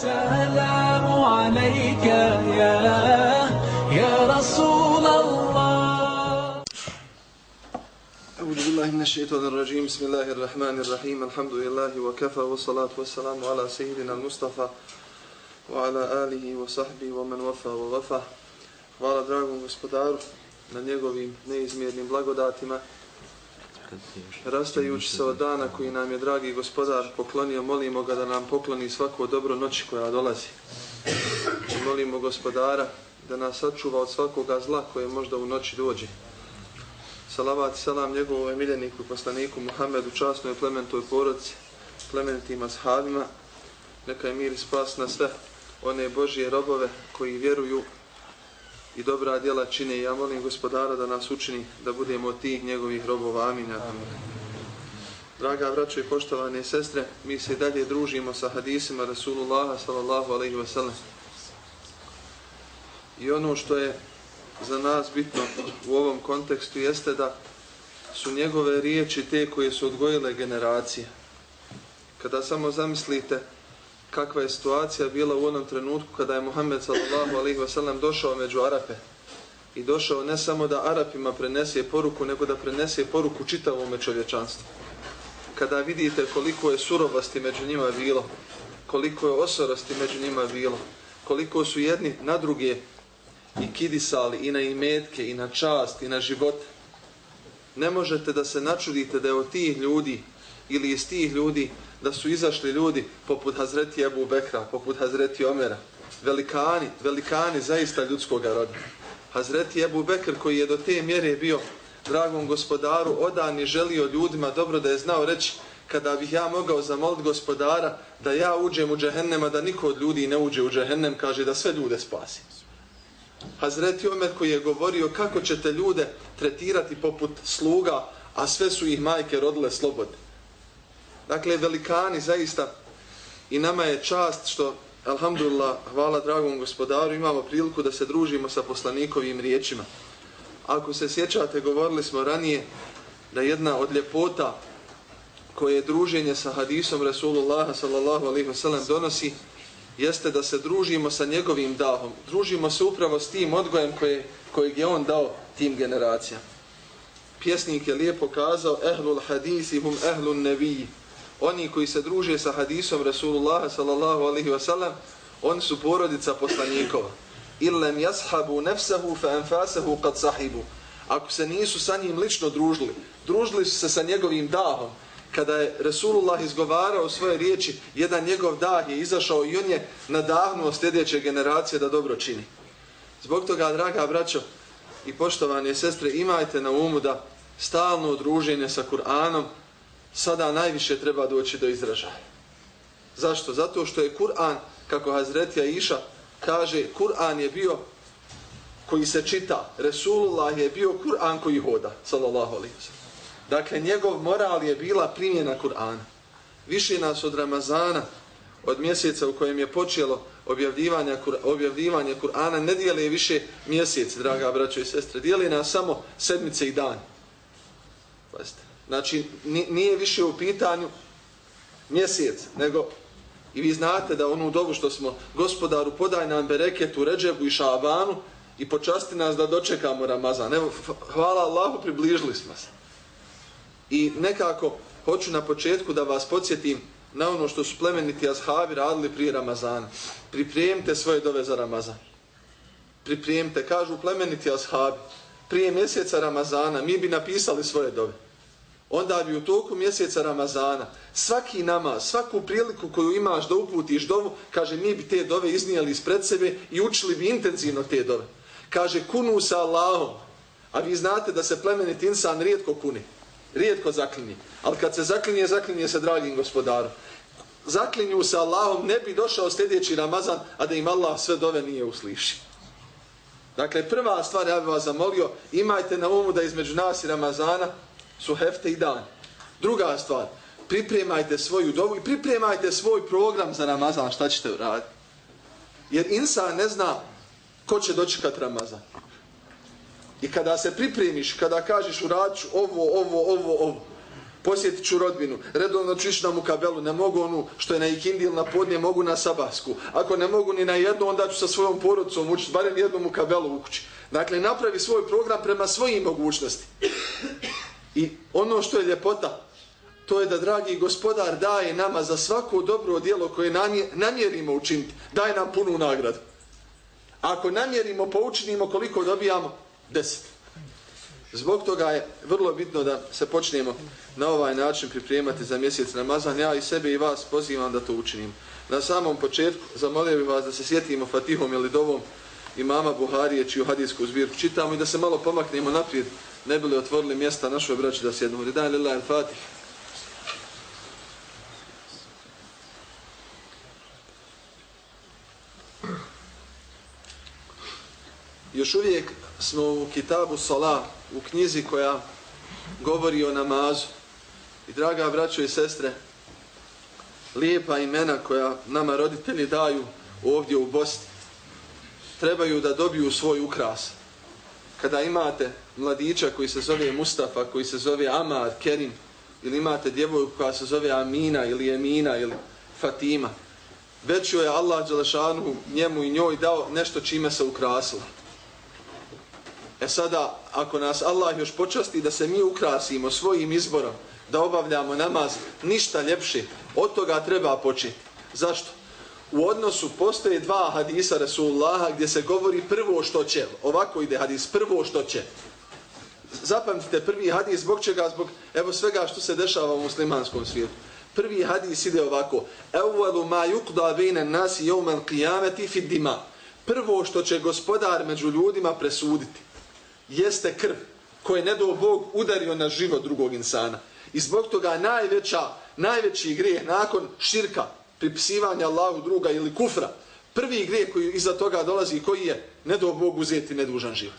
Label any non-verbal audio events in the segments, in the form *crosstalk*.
السلام عليك يا يا رسول الله أعوذ بالله من الشيطان الرجيم بسم الله الرحمن الرحيم الحمد لله وكفى والصلاة والسلام على سيدنا المصطفى وعلى آله وصحبه ومن وفى وغفى Hvala dragom gospodaru na njegovim neizmjernim blagodatima. Rastajući se od dana koji nam je dragi gospodar poklonio, molimo ga da nam pokloni svako dobro noći koja dolazi. I molimo gospodara da nas sačuva od svakoga zla koje možda u noći dođe. Salavat i salam njegovom emiljeniku i poslaniku Muhammedu, časnoj plementoj porodci, plemenitim ashabima. Neka je mir i spas na sve one Božije robove koji vjeruju i dobra djela čine. Ja molim gospodara da nas učini da budemo od tih njegovih robova. Amin. Draga braćo i poštovane sestre, mi se dalje družimo sa hadisima Rasulullaha sallallahu alaihi wa sallam. I ono što je za nas bitno u ovom kontekstu jeste da su njegove riječi te koje su odgojile generacije. Kada samo zamislite kakva je situacija bila u onom trenutku kada je Muhammed sallallahu alaihi wasallam došao među Arape i došao ne samo da Arapima prenese poruku, nego da prenese poruku čitavom čovječanstvu. Kada vidite koliko je surovosti među njima bilo, koliko je osorosti među njima bilo, koliko su jedni na druge i kidisali i na imetke i na čast i na život, ne možete da se načudite da je od tih ljudi ili iz tih ljudi da su izašli ljudi poput Hazreti Ebu Bekra, poput Hazreti Omera, velikani, velikani zaista ljudskog roda. Hazreti Ebu Bekr koji je do te mjere bio dragom gospodaru odan i želio ljudima dobro da je znao reći kada bih ja mogao zamoliti gospodara da ja uđem u džehennema, da niko od ljudi ne uđe u džehennem, kaže da sve ljude spasi. Hazreti Omer koji je govorio kako ćete ljude tretirati poput sluga, a sve su ih majke rodile slobodne. Dakle, velikani zaista i nama je čast što, alhamdulillah, hvala dragom gospodaru, imamo priliku da se družimo sa poslanikovim riječima. Ako se sjećate, govorili smo ranije da jedna od ljepota koje je druženje sa hadisom Rasulullah sallallahu alaihi wasallam donosi, jeste da se družimo sa njegovim dahom. Družimo se upravo s tim odgojem koje, kojeg je on dao tim generacijama. Pjesnik je lijepo kazao, ehlul hadisi hum ehlul neviji oni koji se druže sa hadisom Rasulullah sallallahu alaihi wa sallam, oni su porodica poslanikova. Illem jashabu nefsehu fa enfasehu kad sahibu. Ako se nisu sa njim lično družili, družili su se sa njegovim dahom, kada je Rasulullah izgovarao svoje riječi, jedan njegov dah je izašao i on je nadahnuo sljedeće generacije da dobro čini. Zbog toga, draga braćo i poštovane sestre, imajte na umu da stalno druženje sa Kur'anom sada najviše treba doći do izražaja. Zašto? Zato što je Kur'an, kako Hazretija Iša kaže, Kur'an je bio koji se čita. Resulullah je bio Kur'an koji hoda, sallallahu alaihi Dakle, njegov moral je bila primjena Kur'ana. Više nas od Ramazana, od mjeseca u kojem je počelo objavljivanje, objavljivanje Kur'ana, ne dijeli više mjesec, draga braćo i sestre. Dijeli nas samo sedmice i dan. Pazite. Znači, nije više u pitanju mjesec, nego i vi znate da onu dobu što smo gospodaru podaj nam bereketu, ređebu i šabanu i počasti nas da dočekamo Ramazan. Evo, hvala Allahu, približili smo se. I nekako hoću na početku da vas podsjetim na ono što su plemeniti ashabi radili prije Ramazana. Pripremite svoje dove za Ramazan. Pripremite, kažu plemeniti ashabi, prije mjeseca Ramazana mi bi napisali svoje dove onda bi u toku mjeseca Ramazana svaki nama, svaku priliku koju imaš da uputiš dovu, kaže mi bi te dove iznijeli ispred sebe i učili bi intenzivno te dove. Kaže kunu sa Allahom, a vi znate da se plemenit insan rijetko kuni, rijetko zaklinje. Ali kad se zaklinje, zaklinje se dragim gospodarom. Zaklinju sa Allahom, ne bi došao sljedeći Ramazan, a da im Allah sve dove nije usliši. Dakle, prva stvar, ja bih vas zamolio, imajte na umu da između nas i Ramazana su hefte i dan. Druga stvar, pripremajte svoju dovu i pripremajte svoj program za Ramazan, šta ćete uraditi. Jer insan ne zna ko će dočekat Ramazan. I kada se pripremiš, kada kažeš uradit ću ovo, ovo, ovo, ovo, posjetit ću rodbinu, redovno ću ići na mukabelu, ne mogu onu što je na ikindi ili na podnje, mogu na sabasku. Ako ne mogu ni na jednu, onda ću sa svojom porodicom učiti, barem jednu mukabelu u kući. Dakle, napravi svoj program prema svojim mogućnosti. I ono što je ljepota, to je da dragi gospodar daje nama za svako dobro dijelo koje namjerimo učiniti, daje nam punu nagradu. Ako namjerimo, poučinimo koliko dobijamo? Deset. Zbog toga je vrlo bitno da se počnemo na ovaj način pripremati za mjesec namazan. Ja i sebe i vas pozivam da to učinim. Na samom početku zamolio bih vas da se sjetimo Fatihom ili dovom imama Buharije čiju hadijsku zbirku čitamo i da se malo pomaknemo naprijed ne bili otvorili mjesta našoj braći da sjednu. Ridan lillahi al-Fatih. Još uvijek smo u kitabu Salah, u knjizi koja govori o namazu. I draga braćo i sestre, lijepa imena koja nama roditelji daju ovdje u Bosni, trebaju da dobiju svoj ukras. Kada imate mladića koji se zove Mustafa, koji se zove Amar, Kerim, ili imate djevojku koja se zove Amina ili Emina ili Fatima, već joj je Allah Đelešanu njemu i njoj dao nešto čime se ukrasilo. E sada, ako nas Allah još počasti da se mi ukrasimo svojim izborom, da obavljamo namaz, ništa ljepše, od toga treba početi. Zašto? U odnosu postoje dva hadisa Rasulullaha gdje se govori prvo što će. Ovako ide hadis, prvo što će. Zapamtite prvi hadis, zbog čega? Zbog evo svega što se dešava u muslimanskom svijetu. Prvi hadis ide ovako. Evvalu ma yukda vejne nasi jevmen qiyameti fid dima. Prvo što će gospodar među ljudima presuditi jeste krv koje ne do Bog udario na život drugog insana. I zbog toga najveća, najveći grijeh nakon širka, pripisivanja Allahu druga ili kufra, prvi grijeh koji iza toga dolazi koji je ne do Bog uzeti nedužan život.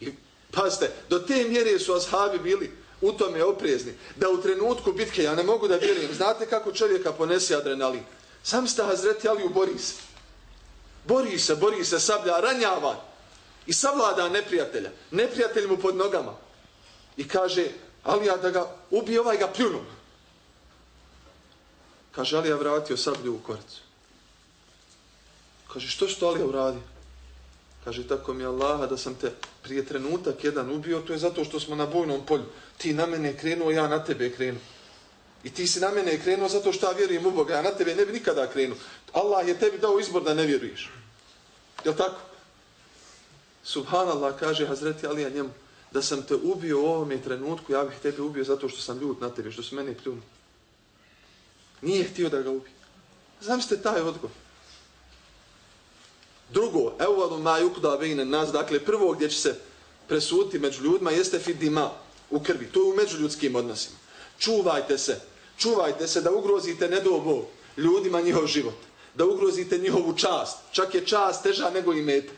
I pazite, do te mjere su ashabi bili u tome oprezni, da u trenutku bitke, ja ne mogu da vjerujem, znate kako čovjeka ponese adrenalin? Sam ste Hazreti Aliju bori se. Bori se, bori se, sablja, ranjava i savlada neprijatelja. Neprijatelj mu pod nogama. I kaže, Alija da ga ubije, ovaj ga pljunu. Kaže, Alija vratio sablju u koricu. Kaže, što što Alija uradio? Kaže, tako mi Allaha da sam te prije trenutak jedan ubio, to je zato što smo na bojnom polju. Ti na mene krenuo, ja na tebe krenuo. I ti si na mene krenuo zato što ja vjerujem u Boga, ja na tebe ne bi nikada krenuo. Allah je tebi dao izbor da ne vjeruješ. Je tako? Subhanallah kaže Hazreti Alija njemu, da sam te ubio u ovome trenutku, ja bih tebe ubio zato što sam ljut na tebe, što su mene pljuni. Nije htio da ga ubije. Znam ste taj odgovor. Drugo, evo vam ma yukda bejne nas, dakle prvo gdje će se presuti među ljudima jeste fidima u krvi. To je u međuljudskim odnosima. Čuvajte se. Čuvajte se da ugrozite nedobo ljudima njihov život. Da ugrozite njihovu čast. Čak je čast teža nego i metak.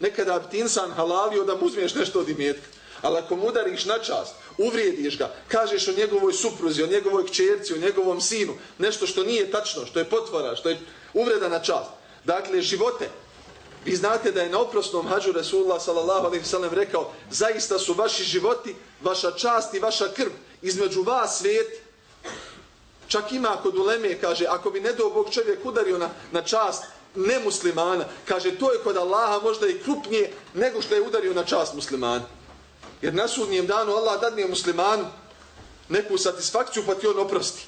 Nekada bi ti insan halalio da mu uzmiješ nešto od imetka. Ali ako mu udariš na čast, uvrijediš ga, kažeš o njegovoj supruzi, o njegovoj kćerci, o njegovom sinu, nešto što nije tačno, što je potvora, što je uvreda na čast. Dakle, živote. Vi znate da je na oprosnom hađu Rasulullah sallallahu alaihi rekao zaista su vaši životi, vaša čast i vaša krv između vas svijet. Čak ima kod uleme, kaže, ako bi ne do Bog čovjek udario na, na čast nemuslimana, kaže, to je kod Allaha možda i krupnije nego što je udario na čast muslimana. Jer na sudnijem danu Allah dadne muslimanu neku satisfakciju pa ti on oprosti.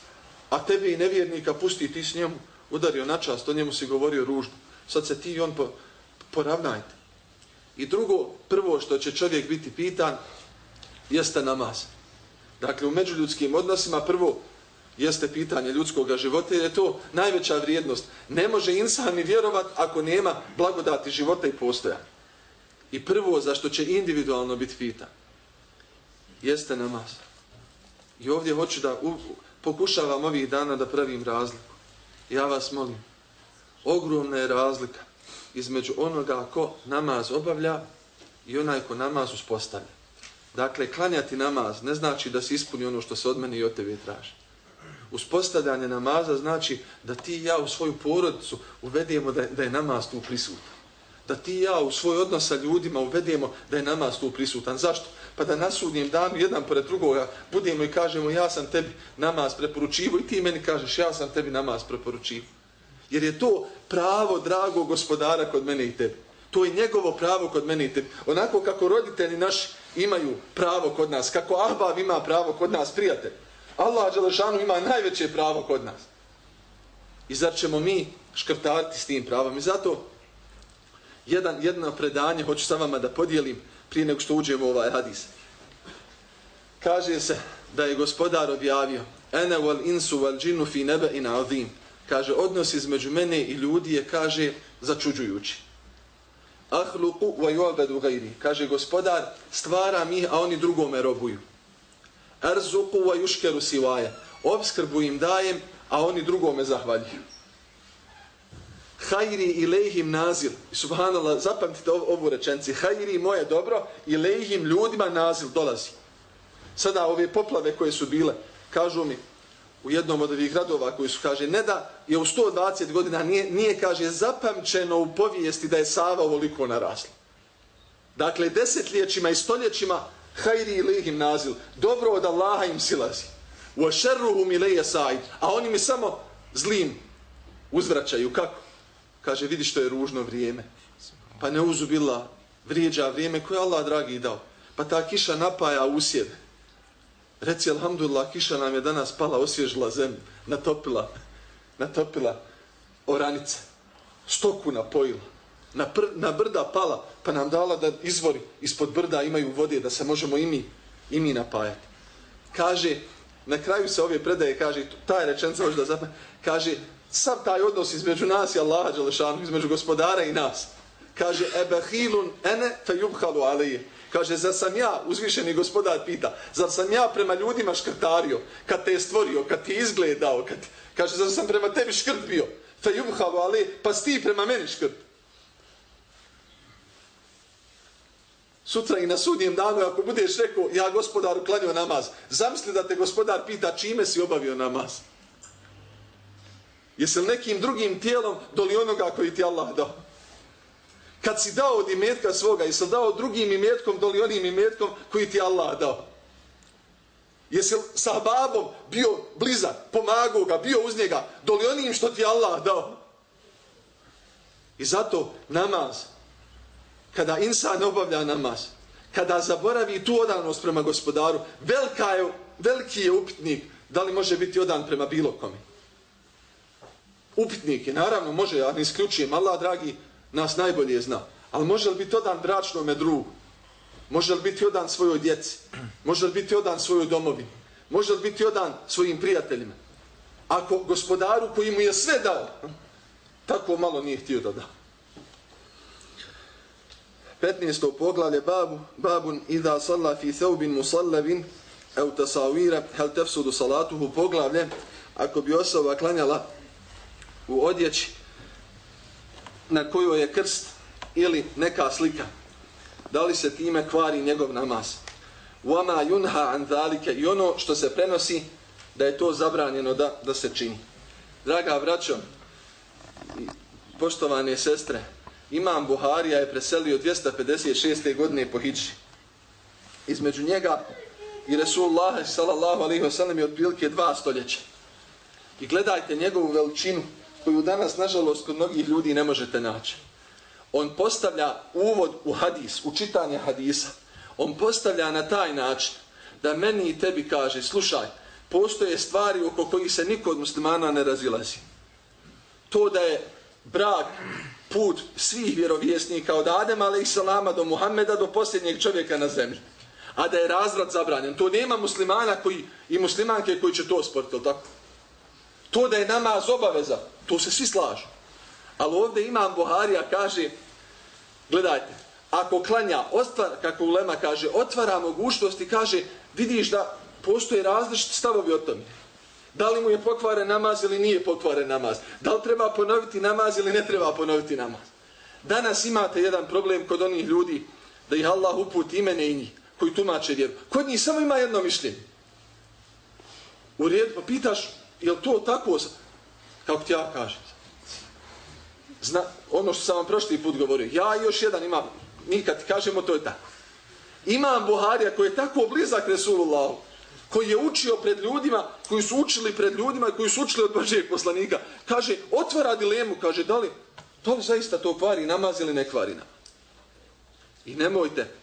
A tebe i nevjernika pusti ti s njemu udario na čast, o njemu si govorio ružno. Sad se ti i on po, poravnajte. I drugo, prvo što će čovjek biti pitan, jeste namaz. Dakle, u međuljudskim odnosima prvo jeste pitanje ljudskog života, jer je to najveća vrijednost. Ne može insan ni vjerovat ako nema blagodati života i postoja. I prvo, zašto će individualno biti pitan, jeste namaz. I ovdje hoću da u, pokušavam ovih dana da pravim razliku. Ja vas molim, ogromna je razlika između onoga ko namaz obavlja i onaj ko namaz uspostavlja. Dakle, klanjati namaz ne znači da se ispuni ono što se od mene i od tebe traži. Uspostavljanje namaza znači da ti i ja u svoju porodicu uvedemo da, da je namaz tu prisutan. Da ti i ja u svoj odnos sa ljudima uvedemo da je namaz tu prisutan. Zašto? Pa da na sudnjem danu jedan pored drugoga budemo i kažemo ja sam tebi namaz preporučivo i ti meni kažeš ja sam tebi namaz preporučivo. Jer je to pravo drago gospodara kod mene i tebi. To je njegovo pravo kod mene i tebi. Onako kako roditelji naši imaju pravo kod nas, kako Ahbab ima pravo kod nas, prijatelj. Allah Đelešanu ima najveće pravo kod nas. I zar ćemo mi škrtarti s tim pravom? I zato jedan, jedno predanje hoću sa vama da podijelim prije nego što uđemo u ovaj hadis. Kaže se da je gospodar objavio Ene wal insu wal džinu fi nebe in azim. Kaže, odnos između mene i ljudi je, kaže, začuđujući. Ahluku wa yu'badu ghairi. Kaže gospodar, stvara mi, a oni drugome robuju. Arzuku wa yushkaru siwaya. Obskrbu im dajem, a oni drugome zahvaljuju hajri ilehim nazil. Subhanallah, zapamtite ovu rečenicu. Hajri, moje dobro, ilehim ljudima nazil dolazi. Sada ove poplave koje su bile, kažu mi, u jednom od ovih gradova koji su, kaže, ne da je u 120 godina, nije, nije, kaže, zapamćeno u povijesti da je Sava ovoliko narasla. Dakle, desetljećima i stoljećima, hajri ilehim nazil, dobro od Allaha im silazi. U ašerruhu mi said. a oni mi samo zlim uzvraćaju. Kako? Kaže, vidi što je ružno vrijeme. Pa ne uzubila vrijeđa vrijeme koje Allah dragi dao. Pa ta kiša napaja usjeve. Reci, alhamdulillah, kiša nam je danas pala, osvježila zemlju, natopila, natopila oranice, stoku napojila, na, pr, na brda pala, pa nam dala da izvori ispod brda imaju vode, da se možemo i mi, i mi napajati. Kaže, na kraju se ove predaje, kaže, taj rečenca može da zapne, kaže, sav taj odnos između nas i Allaha Đelešanu, između gospodara i nas, kaže, ebehilun ene fe yubhalu alije, Kaže, zar sam ja, uzvišeni gospodar pita, zar sam ja prema ljudima škrtario, kad te je stvorio, kad ti je izgledao, kad kaže, zar sam prema tebi škrt bio, fe jubhalu, alije, pa sti prema meni škrt. Sutra i na sudnjem danu, ako budeš rekao, ja gospodaru klanio namaz, zamisli da te gospodar pita čime si obavio namaz. Jesi li nekim drugim tijelom doli onoga koji ti Allah dao? kad si dao od imetka svoga, jesi li dao drugim imetkom doli onim imetkom koji ti Allah dao? Jesi li sa babom bio blizak, pomagao ga, bio uz njega, doli onim što ti Allah dao? I zato namaz, kada insan obavlja namaz, kada zaboravi tu odanost prema gospodaru, velika je, veliki je upitnik da li može biti odan prema bilo kome. Upitnik je, naravno, može, ja ne isključujem, Allah, dragi, nas najbolje zna. Ali može li biti odan bračnome drugu? Može li biti odan svojoj djeci? Može li biti odan svojoj domovi? Može li biti odan svojim prijateljima? Ako gospodaru koji mu je sve dao, hm, tako malo nije htio da da. 15. poglavlje babu, babun idha salla fi theubin musallavin au tasawira hel tefsudu salatuhu poglavlje ako bi osoba klanjala u odjeći na kojoj je krst ili neka slika. Da li se time kvari njegov namaz? Wama yunha an zalika i ono što se prenosi da je to zabranjeno da da se čini. Draga braćo, poštovane sestre, Imam Buharija je preselio 256. godine po Hidži. Između njega i Resulullah sallallahu alaihi ve sellem je otprilike dva stoljeća. I gledajte njegovu veličinu koju danas, nažalost, kod mnogih ljudi ne možete naći. On postavlja uvod u hadis, u čitanje hadisa. On postavlja na taj način da meni i tebi kaže, slušaj, postoje stvari oko kojih se niko od muslimana ne razilazi. To da je brak, put svih vjerovjesnika od Adema, a.s. do Muhammeda, do posljednjeg čovjeka na zemlji. A da je razrad zabranjen. To nema muslimana koji, i muslimanke koji će to sportiti, tako? To da je namaz obaveza, to se svi slažu. Ali ovdje imam Buharija kaže, gledajte, ako klanja, ostvar, kako Ulema kaže, otvara mogućnosti, kaže, vidiš da postoje različiti stavovi o tome. Da li mu je pokvaren namaz ili nije pokvaren namaz? Da li treba ponoviti namaz ili ne treba ponoviti namaz? Danas imate jedan problem kod onih ljudi da ih Allah uputi imene i njih koji tumače vjeru. Kod njih samo ima jedno mišljenje. U redu, pa pitaš, je to tako, kako ti ja kažem? Zna, ono što sam vam prošli put govorio, ja još jedan imam, mi kad kažemo, to je tako. Imam Buharija koji je tako blizak Resulullahu, koji je učio pred ljudima, koji su učili pred ljudima i koji su učili od Božijeg poslanika, kaže, otvara dilemu, kaže, da li, da li zaista to kvari namaz ili ne kvari namaz? I nemojte,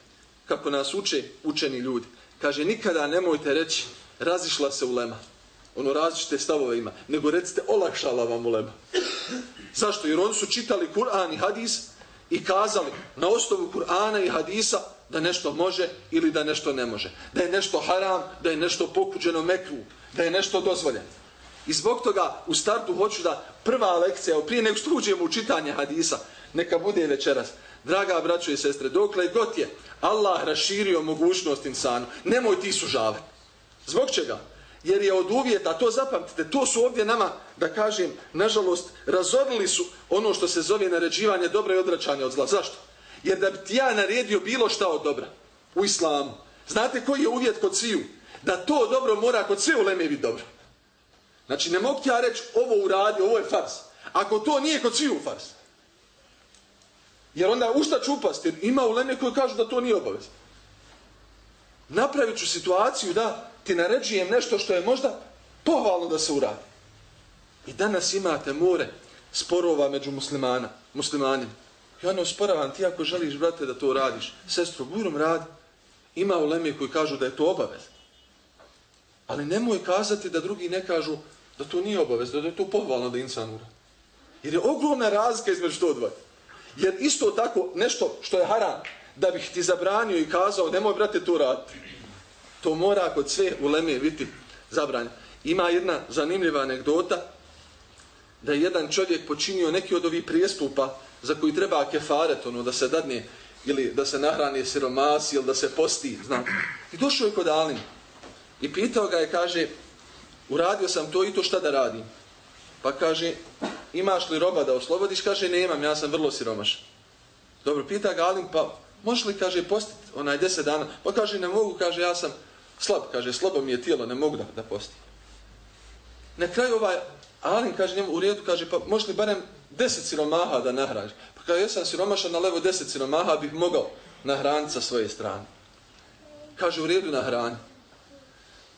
kako nas uče učeni ljudi, kaže, nikada nemojte reći, razišla se ulema. Ono različite stavove ima. Nego recite, olakšala vam ulema. Zašto? Jer oni su čitali Kur'an i hadis i kazali na osnovu Kur'ana i hadisa da nešto može ili da nešto ne može. Da je nešto haram, da je nešto pokuđeno mekru, da je nešto dozvoljeno. I zbog toga u startu hoću da prva lekcija, prije nego što uđemo u čitanje hadisa, neka bude večeras. Draga braćo i sestre, dokle god je Allah raširio mogućnost insanu, nemoj ti sužavati. Zbog čega? Jer je od uvjeta, to zapamtite, to su ovdje nama, da kažem, nažalost, razorili su ono što se zove naređivanje dobra i odračanje od zla. Zašto? Jer da bi ti ja naredio bilo šta od dobra u islamu, znate koji je uvjet kod sviju? Da to dobro mora kod sve uleme biti dobro. Znači, ne mogu ti ja reći ovo uradi, ovo je fars. Ako to nije kod sviju fars. Jer onda u šta ću upasti? Ima uleme koji kažu da to nije obavez. Napravit ću situaciju da ti naređujem nešto što je možda pohvalno da se uradi. I danas imate more sporova među muslimana, muslimanima. Ja ne usporavam ti ako želiš, brate, da to radiš. Sestro, burom radi. Ima u Leme koji kažu da je to obavez. Ali nemoj kazati da drugi ne kažu da to nije obavez, da je to pohvalno da insan uradi. Jer je ogromna razlika između to dva. Jer isto tako nešto što je haram, da bih ti zabranio i kazao, nemoj, brate, to raditi. To mora kod sve u biti zabranjeno. Ima jedna zanimljiva anegdota da je jedan čovjek počinio neki od ovih prijestupa za koji treba kefaret, ono, da se dadne ili da se nahrani siromas ili da se posti, znam. I došao je kod Alim i pitao ga je, kaže, uradio sam to i to šta da radim. Pa kaže, imaš li roba da oslobodiš? Kaže, nemam, ja sam vrlo siromašan. Dobro, pita ga Alim, pa možeš li, kaže, postiti onaj deset dana? Pa kaže, ne mogu, kaže, ja sam slab, kaže, slabo mi je tijelo, ne mogu da, da postim. Na kraju ovaj Alim kaže njemu u redu, kaže, pa možeš li barem deset siromaha da nahraniš? Pa kaže, ja sam siromašan na levo deset siromaha, bih mogao nahraniti sa svoje strane. Kaže, u redu nahrani.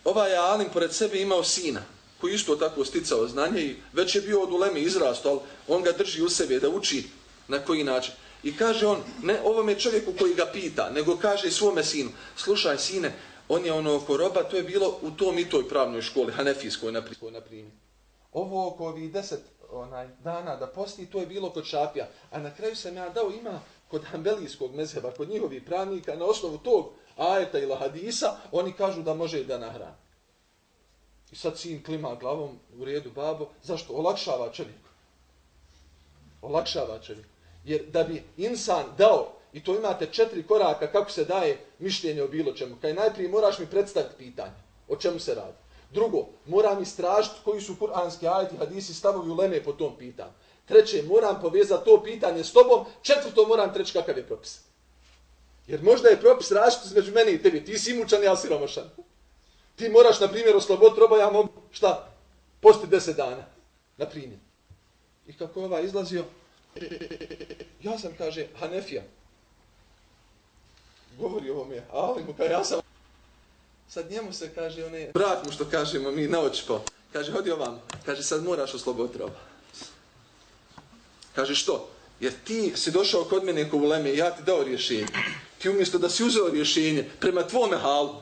Ovaj Alin pored sebe imao sina, koji isto tako sticao znanje i već je bio od ulemi izrasto, ali on ga drži u sebi da uči na koji način. I kaže on, ne ovome čovjeku koji ga pita, nego kaže svome sinu, slušaj sine, on je ono oko roba, to je bilo u tom i toj pravnoj školi, Hanefijskoj na primjer ovo oko ovih deset onaj, dana da posti, to je bilo kod šapija. A na kraju sam ja dao ima kod hambelijskog mezheba, kod njihovih pravnika, na osnovu tog ajeta ili hadisa, oni kažu da može da nahrani. I sad sin klima glavom u redu babo. Zašto? Olakšava čovjek. Olakšava čovjek. Jer da bi insan dao, i to imate četiri koraka kako se daje mišljenje o bilo čemu. Kaj najprije moraš mi predstaviti pitanje. O čemu se radi? Drugo, moram istražiti koji su kuranski ajeti, hadisi, stavovi uleme po tom pitanju. Treće, moram povezati to pitanje s tobom. Četvrto, moram treći kakav je propis. Jer možda je propis različit između mene i tebi. Ti si imućan, ja si romašan. Ti moraš, na primjer, osloboditi roba, ja mogu, šta? Posti deset dana. Na primjer. I kako je ova izlazio? Ja sam, kaže, Hanefija. Govori ovo mi je, ali ovaj mu kaže, ja sam Sad njemu se kaže, one, brat mu što kažemo mi na očpo. Kaže, hodi ovam. Kaže, sad moraš osloboditi roba. Kaže, što? Jer ti si došao kod mene ko uleme i ja ti dao rješenje. Ti umjesto da si uzeo rješenje prema tvome halu,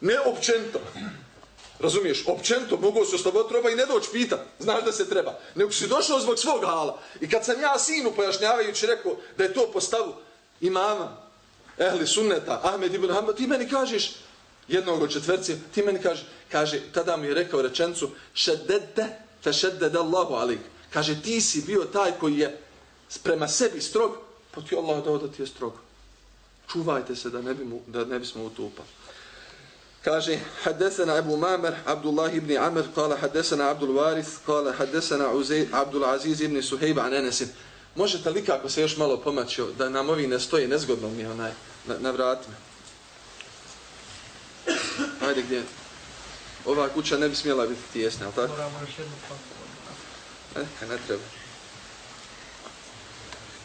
ne općento, razumiješ, općento mogu se osloboditi roba i ne doći pita, znaš da se treba. Nego si došao zbog svog hala. I kad sam ja sinu pojašnjavajući rekao da je to postavu imama, ehli sunneta, Ahmed ibn Hanbal, ti meni kažeš, jednog od četvrci, ti meni kaže, kaže, tada mi je rekao rečencu, šedede, fe šedede Allahu alik. Kaže, ti si bio taj koji je prema sebi strog, pa ti Allah dao da ti je strog. Čuvajte se da ne, bi mu, da ne bismo utupali. Kaže, hadesena Ebu Mamer, Abdullah ibn Amr, kala hadesena Abdul Waris, kala hadesena Abdul Aziz ibn Suhejba Anenesin. Možete li kako se još malo pomaćio da nam ovi ne stoji nezgodno mi onaj na, na vratima? Ajde gdje? Ova kuća ne bi smjela biti tijesna, ali tako? Moramo još jednu E, ne treba.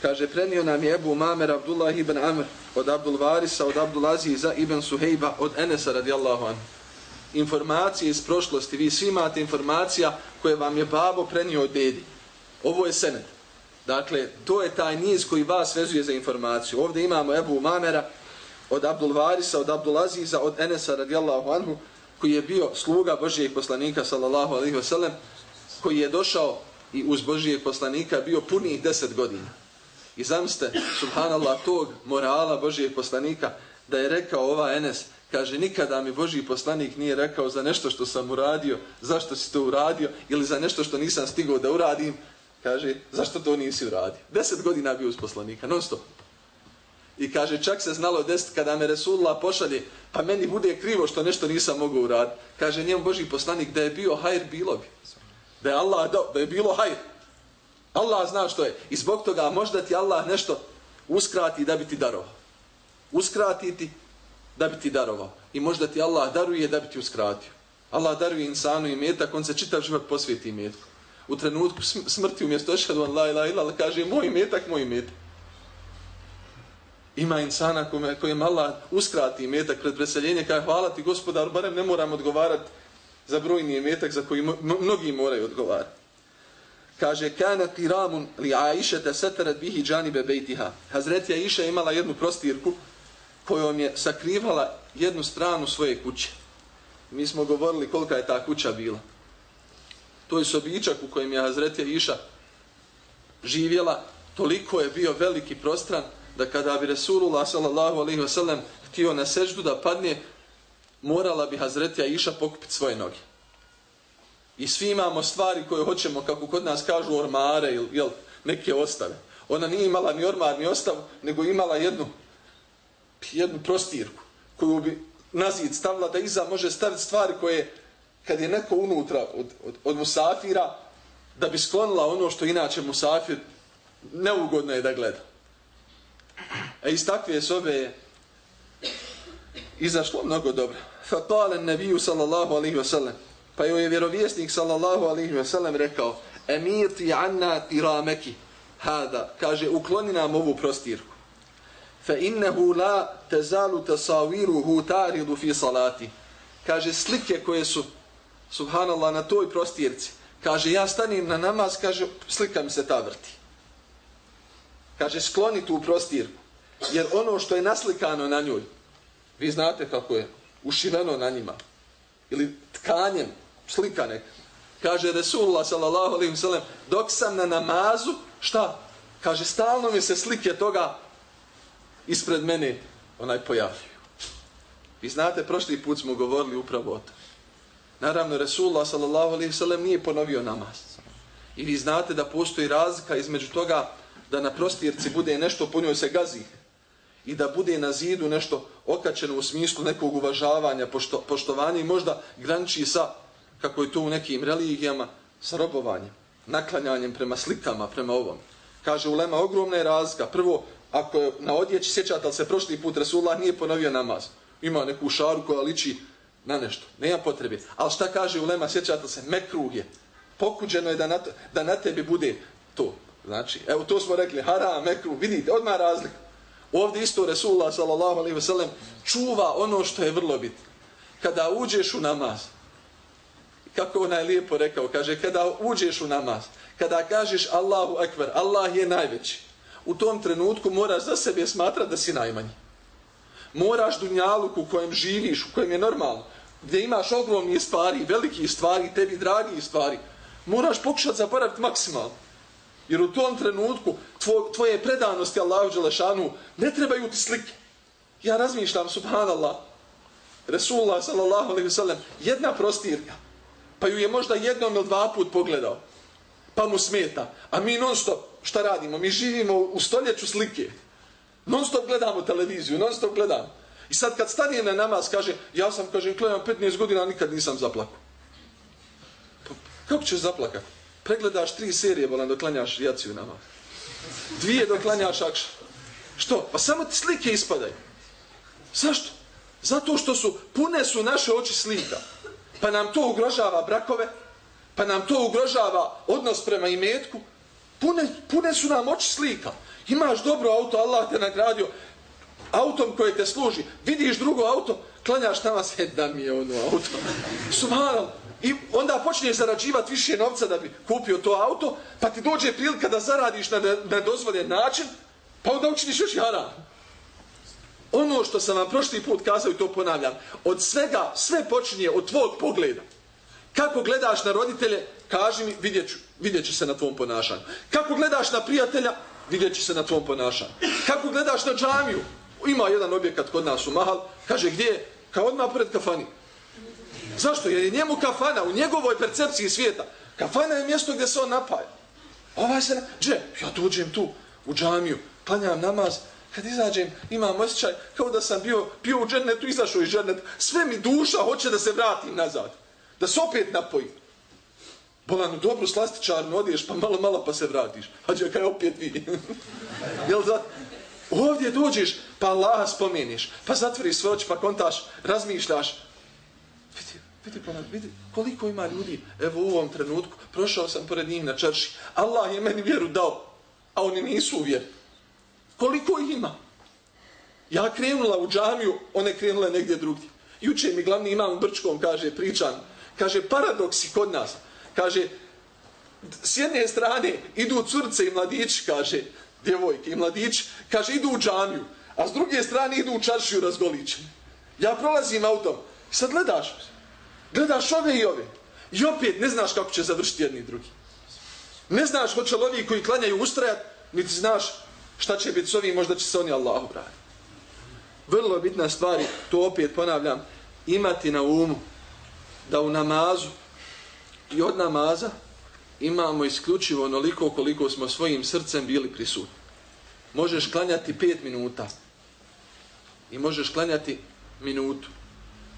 Kaže, prenio nam je Ebu Mamer Abdullah ibn Amr od Abdul Varisa, od Abdul Aziza ibn Suhejba, od Enesa radijallahu anhu. Informacije iz prošlosti, vi svi imate informacija koje vam je babo prenio od dedi. Ovo je senet. Dakle, to je taj niz koji vas vezuje za informaciju. Ovdje imamo Ebu Mamera od Abdul Varisa, od Abdul Aziza, od Enesa radijallahu anhu, koji je bio sluga Božijeg poslanika, sallallahu alaihi wasallam, koji je došao i uz Božijeg poslanika bio punih deset godina. I zamste, subhanallah, tog morala Božijeg poslanika, da je rekao ova Enes, kaže, nikada mi Božiji poslanik nije rekao za nešto što sam uradio, zašto si to uradio, ili za nešto što nisam stigao da uradim, kaže, zašto to nisi uradio. Deset godina bio uz poslanika, non stop. I kaže, čak se znalo deset kada me Resulullah pošalje, pa meni bude krivo što nešto nisam mogao uraditi. Kaže, njemu Boži poslanik, da je bio hajr, bilo bi. Da je Allah dao, da je bilo hajr. Allah zna što je. I zbog toga možda ti Allah nešto uskrati da bi ti darovao. Uskrati ti da bi ti darovao. I možda ti Allah daruje da bi ti uskratio. Allah daruje insanu i metak, on se čitav život posvijeti metku. U trenutku smrti umjesto ašhadu an la ilaha illallah kaže moj metak, moj metak. Ima insana kome, kojem Allah uskrati metak pred preseljenje, kaže hvala ti gospodar, barem ne moram odgovarati za brojni metak za koji mnogi moraju odgovarati kaže kana tiramun li Aisha setarat bihi janibe bejtiha. Hazreti Aisha imala jednu prostirku kojom je sakrivala jednu stranu svoje kuće. Mi smo govorili kolika je ta kuća bila. To je sobičak u kojem je Hazretija Iša živjela, toliko je bio veliki prostran da kada bi Resulullah sallallahu htio na seždu da padne, morala bi Hazretija Iša pokupiti svoje noge. I svi imamo stvari koje hoćemo, kako kod nas kažu, ormare ili jel, neke ostave. Ona nije imala ni ormar, ni ostav, nego imala jednu, jednu prostirku koju bi nazid stavila da iza može staviti stvari koje, kad je neko unutra od, od, od musafira, da bi sklonila ono što inače musafir neugodno je da gleda. A iz takve sobe je izašlo mnogo dobro. Fa qala nabiju sallallahu alaihi wa sallam Pa joj je vjerovjesnik sallallahu alaihi wa sallam rekao Emir ti anna tiramaki." Hada, kaže, ukloni nam ovu prostirku. Fa innahu la tazalu tasawiruhu taridu fi salati. Kaže, slike koje su, subhanallah, na toj prostirci. Kaže, ja stanim na namaz, kaže, slika mi se ta vrti. Kaže, skloni tu prostirku. Jer ono što je naslikano na njoj, vi znate kako je, ušiveno na njima, ili tkanjem, slika neka. Kaže Resulullah sallallahu alaihi sallam, dok sam na namazu, šta? Kaže, stalno mi se slike toga ispred mene onaj pojavljuju. Vi znate, prošli put smo govorili upravo o to. Naravno, Resulullah sallallahu alaihi nije ponovio namaz. I vi znate da postoji razlika između toga da na prostirci bude nešto, po njoj se gazi. I da bude na zidu nešto okačeno u smislu nekog uvažavanja, pošto, poštovanja i možda granči sa kako je to u nekim religijama, sa robovanjem, naklanjanjem prema slikama, prema ovom. Kaže Ulema, ogromna je razlika. Prvo, ako je na odjeći, sjećate ali se prošli put, Resulullah nije ponovio namaz. Ima neku šaru koja liči na nešto. Nema potrebe. Ali šta kaže Ulema, sjećate se, mekruh je. Pokuđeno je da na, da na tebi bude to. Znači, evo to smo rekli, haram, mekruh, vidite, odmah razlika. Ovdje isto Resulullah sallallahu alaihi ve sellem čuva ono što je vrlo bitno. Kada uđeš u namaz, kako ona je lijepo rekao, kaže, kada uđeš u namaz, kada kažeš Allahu ekber, Allah je najveći, u tom trenutku moraš za sebe smatrati da si najmanji. Moraš dunjaluk u kojem živiš, u kojem je normalno, gdje imaš ogromni stvari, veliki stvari, tebi dragi stvari, moraš pokušati zaboraviti maksimalno. Jer u tom trenutku tvoj, tvoje predanosti Allahu Đelešanu ne trebaju ti slike. Ja razmišljam, subhanallah, Resulullah sallallahu alaihi sallam, jedna prostirka, pa ju je možda jednom ili dva put pogledao, pa mu smeta. A mi non stop, šta radimo? Mi živimo u stoljeću slike. Non stop gledamo televiziju, non stop gledamo. I sad kad stane na namaz, kaže, ja sam, kaže, klanjam 15 godina, nikad nisam zaplakao. Pa, kako ćeš zaplakati? Pregledaš tri serije, bolan, doklanjaš jaciju namaz. Dvije doklanjaš akša. Što? Pa samo ti slike ispadaju. Zašto? Zato što su, pune su naše oči slika pa nam to ugrožava brakove, pa nam to ugrožava odnos prema imetku, Pune, pune su nam oči slika. Imaš dobro auto, Allah te nagradio autom koje te služi. Vidiš drugo auto, klanjaš tamo vas, da mi je ono auto. Subhanal. I onda počneš zarađivati više novca da bi kupio to auto, pa ti dođe prilika da zaradiš na nedozvoljen način, pa onda učiniš još haram. Ono što sam vam prošli put kazao i to ponavljam, od svega, sve počinje od tvog pogleda. Kako gledaš na roditelje, kaži mi, vidjet ću, vidjet ću se na tvom ponašanju. Kako gledaš na prijatelja, vidjet će se na tvom ponašanju. Kako gledaš na džamiju, ima jedan objekat kod nas u Mahal, kaže gdje je? Kao odmah pred kafani. Zašto? Jer je njemu kafana, u njegovoj percepciji svijeta. Kafana je mjesto gdje se on napaja. Ovaj se na... Dže, ja dođem tu, u džamiju, klanjam namaz, kad izađem, imam osjećaj kao da sam bio, bio u džennetu, izašao iz džennetu. Sve mi duša hoće da se vratim nazad. Da se opet napojim. Bolanu, dobro slastičarno odiješ, pa malo, malo pa se vratiš. Hađe, kaj opet vidi. *laughs* Jel zato? Ovdje dođeš, pa Allaha spomeniš, pa zatvoriš svoje oči, pa kontaš, razmišljaš. Vidi, vidi, ponad, vidi, koliko ima ljudi, evo u ovom trenutku, prošao sam pored njih na čarši, Allah je meni vjeru dao, a oni nisu u vjeru. Koliko ima? Ja krenula u džamiju, one krenule negdje drugdje. Juče mi glavni imam u Brčkom, kaže, pričan, kaže, paradoksi kod nas, kaže, s jedne strane idu curce i mladići, kaže, djevojke i mladići, kaže, idu u džamiju, a s druge strane idu u čaršiju razgolićeni. Ja prolazim autom, sad gledaš, gledaš ove i ove, i opet ne znaš kako će završiti jedni i drugi. Ne znaš hoće li ovi koji klanjaju ustrajat, niti znaš šta će biti s ovim, možda će se oni Allahu brati. Vrlo bitna stvari, to opet ponavljam, imati na umu da u namazu i od namaza imamo isključivo onoliko koliko smo svojim srcem bili prisutni. Možeš klanjati pet minuta i možeš klanjati minutu.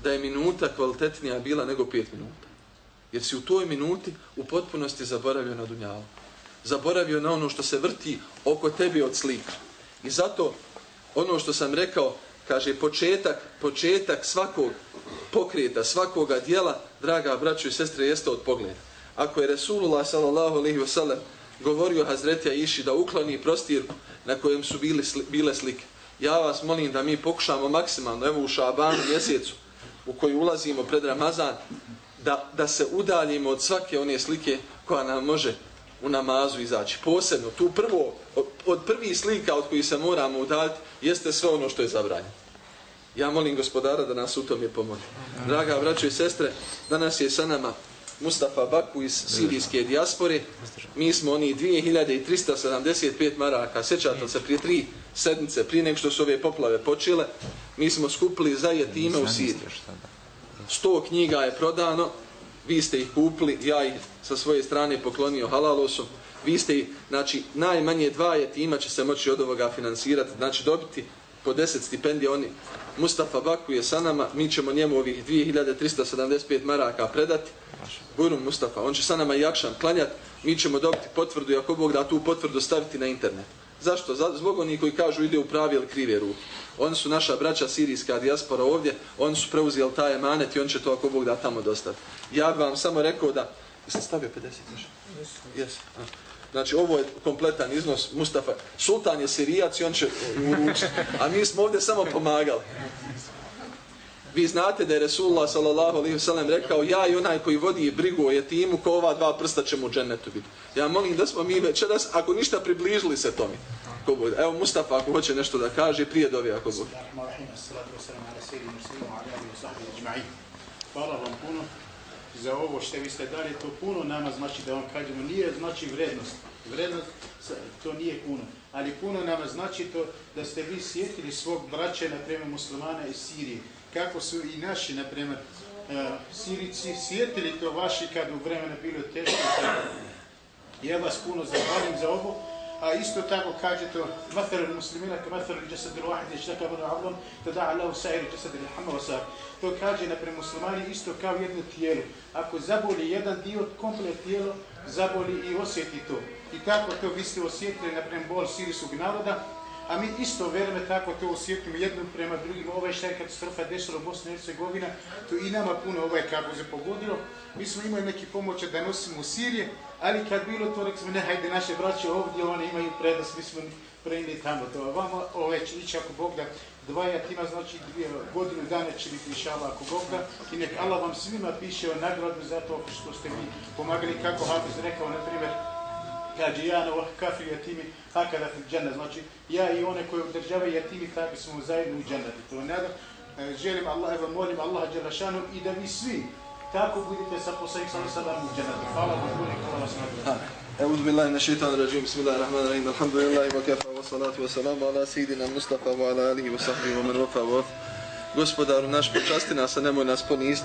Da je minuta kvalitetnija bila nego pet minuta. Jer si u toj minuti u potpunosti zaboravio na dunjalu. Zaboravio na ono što se vrti oko tebi od slika. I zato ono što sam rekao, kaže početak, početak svakog pokreta, svakoga dijela, draga braćo i sestre, jeste od pogleda ako je Resulullah sallallahu alaihi wa sallam govorio Hazreti Iši da ukloni prostirku na kojem su bili, bile slike. Ja vas molim da mi pokušamo maksimalno, evo u Šabanu mjesecu u koji ulazimo pred Ramazan, da, da se udaljimo od svake one slike koja nam može u namazu izaći. Posebno, tu prvo, od prvih slika od kojih se moramo udaljiti, jeste sve ono što je zabranjeno. Ja molim gospodara da nas u tom je pomoći. Draga braćo i sestre, danas je sa nama Mustafa Baku iz sirijske dijaspore. Mi smo oni 2375 maraka. Sjećate se prije tri sedmice, prije nek što su ove poplave počele, mi smo skupili za jetime u Siriji. 100 knjiga je prodano, vi ste ih kupili, ja ih sa svoje strane poklonio halalosom. Vi ste znači, najmanje dva jetima će se moći od ovoga finansirati, znači dobiti po 10 stipendija oni. Mustafa Baku je sa nama, mi ćemo njemu ovih 2375 maraka predati. Burum Mustafa, on će sa nama i klanjat, klanjati, mi ćemo dobiti potvrdu i ako Bog da tu potvrdu staviti na internet. Zašto? Zbog onih koji kažu ide u pravi ili krive ruke. Oni su naša braća sirijska dijaspora ovdje, oni su preuzeli taj emanet i on će to ako Bog da tamo dostati. Ja vam samo rekao da... Jeste stavio 50 još? Yes. Znači, ovo je kompletan iznos Mustafa. Sultan je sirijac i on će uručiti. A mi smo ovdje samo pomagali. Vi znate da je Resulullah sallallahu alaihi wasallam rekao ja i onaj koji vodi brigu o jetimu ko ova dva prsta ćemo u džennetu biti. Ja molim da smo mi večeras, ako ništa približili se tome. Evo Mustafa ako hoće nešto da kaže, prije dovi ako bude. Hvala vam puno za ovo što vi ste dali, to puno nama znači da vam kažemo, nije znači vrednost. Vrednost to nije puno. Ali puno nama znači to da ste vi sjetili svog braća, naprema muslimana iz Sirije kako su i naši, na primjer, uh, Sirici sjetili to vaši kad u vremena bilo teško. Ja vas puno zahvalim za ovo. A isto tako kaže to مثل muslimina ka مثل الجسد الواحد يشتكى من عظم تدعى له سائر الجسد الحمى وسائر to kaže na premuslimani isto kao jedno tijelo ako zaboli jedan dio komplet tijelo zaboli i osjeti to i kako to vi ste osjetili na primjer bol sirijskog naroda a mi isto vjerujeme tako to osjetimo jednom prema drugim. Ovaj šta je katastrofa desila u Bosni i Hercegovina, to i nama puno ovaj kako se pogodilo. Mi smo imali neki pomoć da nosimo u Sirije, Ali kad bilo to, rekli smo, ne, hajde naše braće ovdje, oni imaju prednost, mi smo prenili tamo to. Vama ovaj će ići ako Bog da dva jatima, znači dvije godinu dana će biti inšala ako Bog da. I nek Allah vam svima piše o nagradu za to što ste mi pomagali, kako Hafiz rekao, na primjer, kaže ja na ovak kafir jatimi hakada fil džene. znači ja i one koje održavaju jatimi, tako smo zajedno u džene. To nadam, e, želim Allah, evo molim Allaha Đelešanu i da vi svi tako budete sa poslanik sallallahu alejhi ve sellem u džennatu. Hvala vam puno, hvala vas na أعوذ بالله من الشيطان الرجيم بسم الله الرحمن الرحيم الحمد لله وكفى والصلاة والسلام على سيدنا المصطفى وعلى آله وصحبه ومن وفى وفى Gospodaru naš, počasti nas, a nemoj nas ponist.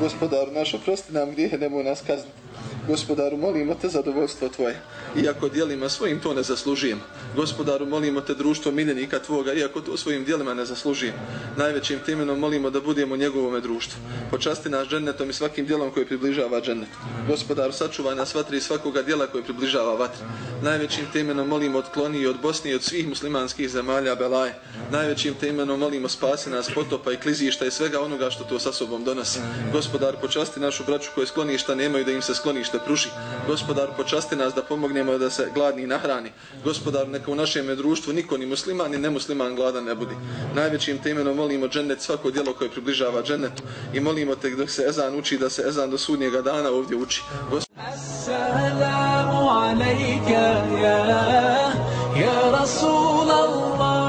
Gospodaru naš, oprosti nam grijehe, nemoj nas kazniti. Gospodaru, molimo te zadovoljstvo Tvoje, iako dijelima svojim to ne zaslužijem. Gospodaru, molimo te društvo miljenika Tvoga, iako to svojim dijelima ne zaslužijem. Najvećim temenom molimo da budemo njegovome društvu. Počasti nas džennetom i svakim dijelom koji približava džennet. Gospodaru, sačuvaj nas vatri i svakoga dijela koji približava vatri. Najvećim temenom molimo odkloni i od Bosni i od svih muslimanskih zemalja Belaje. Najvećim temenom molimo spasi nas potopa i klizišta i svega onoga što to sa sobom donosi. Gospodar, počasti našu braću koje skloništa nemaju da im se skloništa što pruži. Gospodar, počasti nas da pomognemo da se gladni nahrani. Gospodar, neka u našem društvu niko ni musliman ni nemusliman gladan ne budi. Najvećim temenom molimo džennet svako djelo koje približava džennetu i molimo te dok se ezan uči da se ezan do sudnjega dana ovdje uči. Assalamu alaika ya ya Rasulallah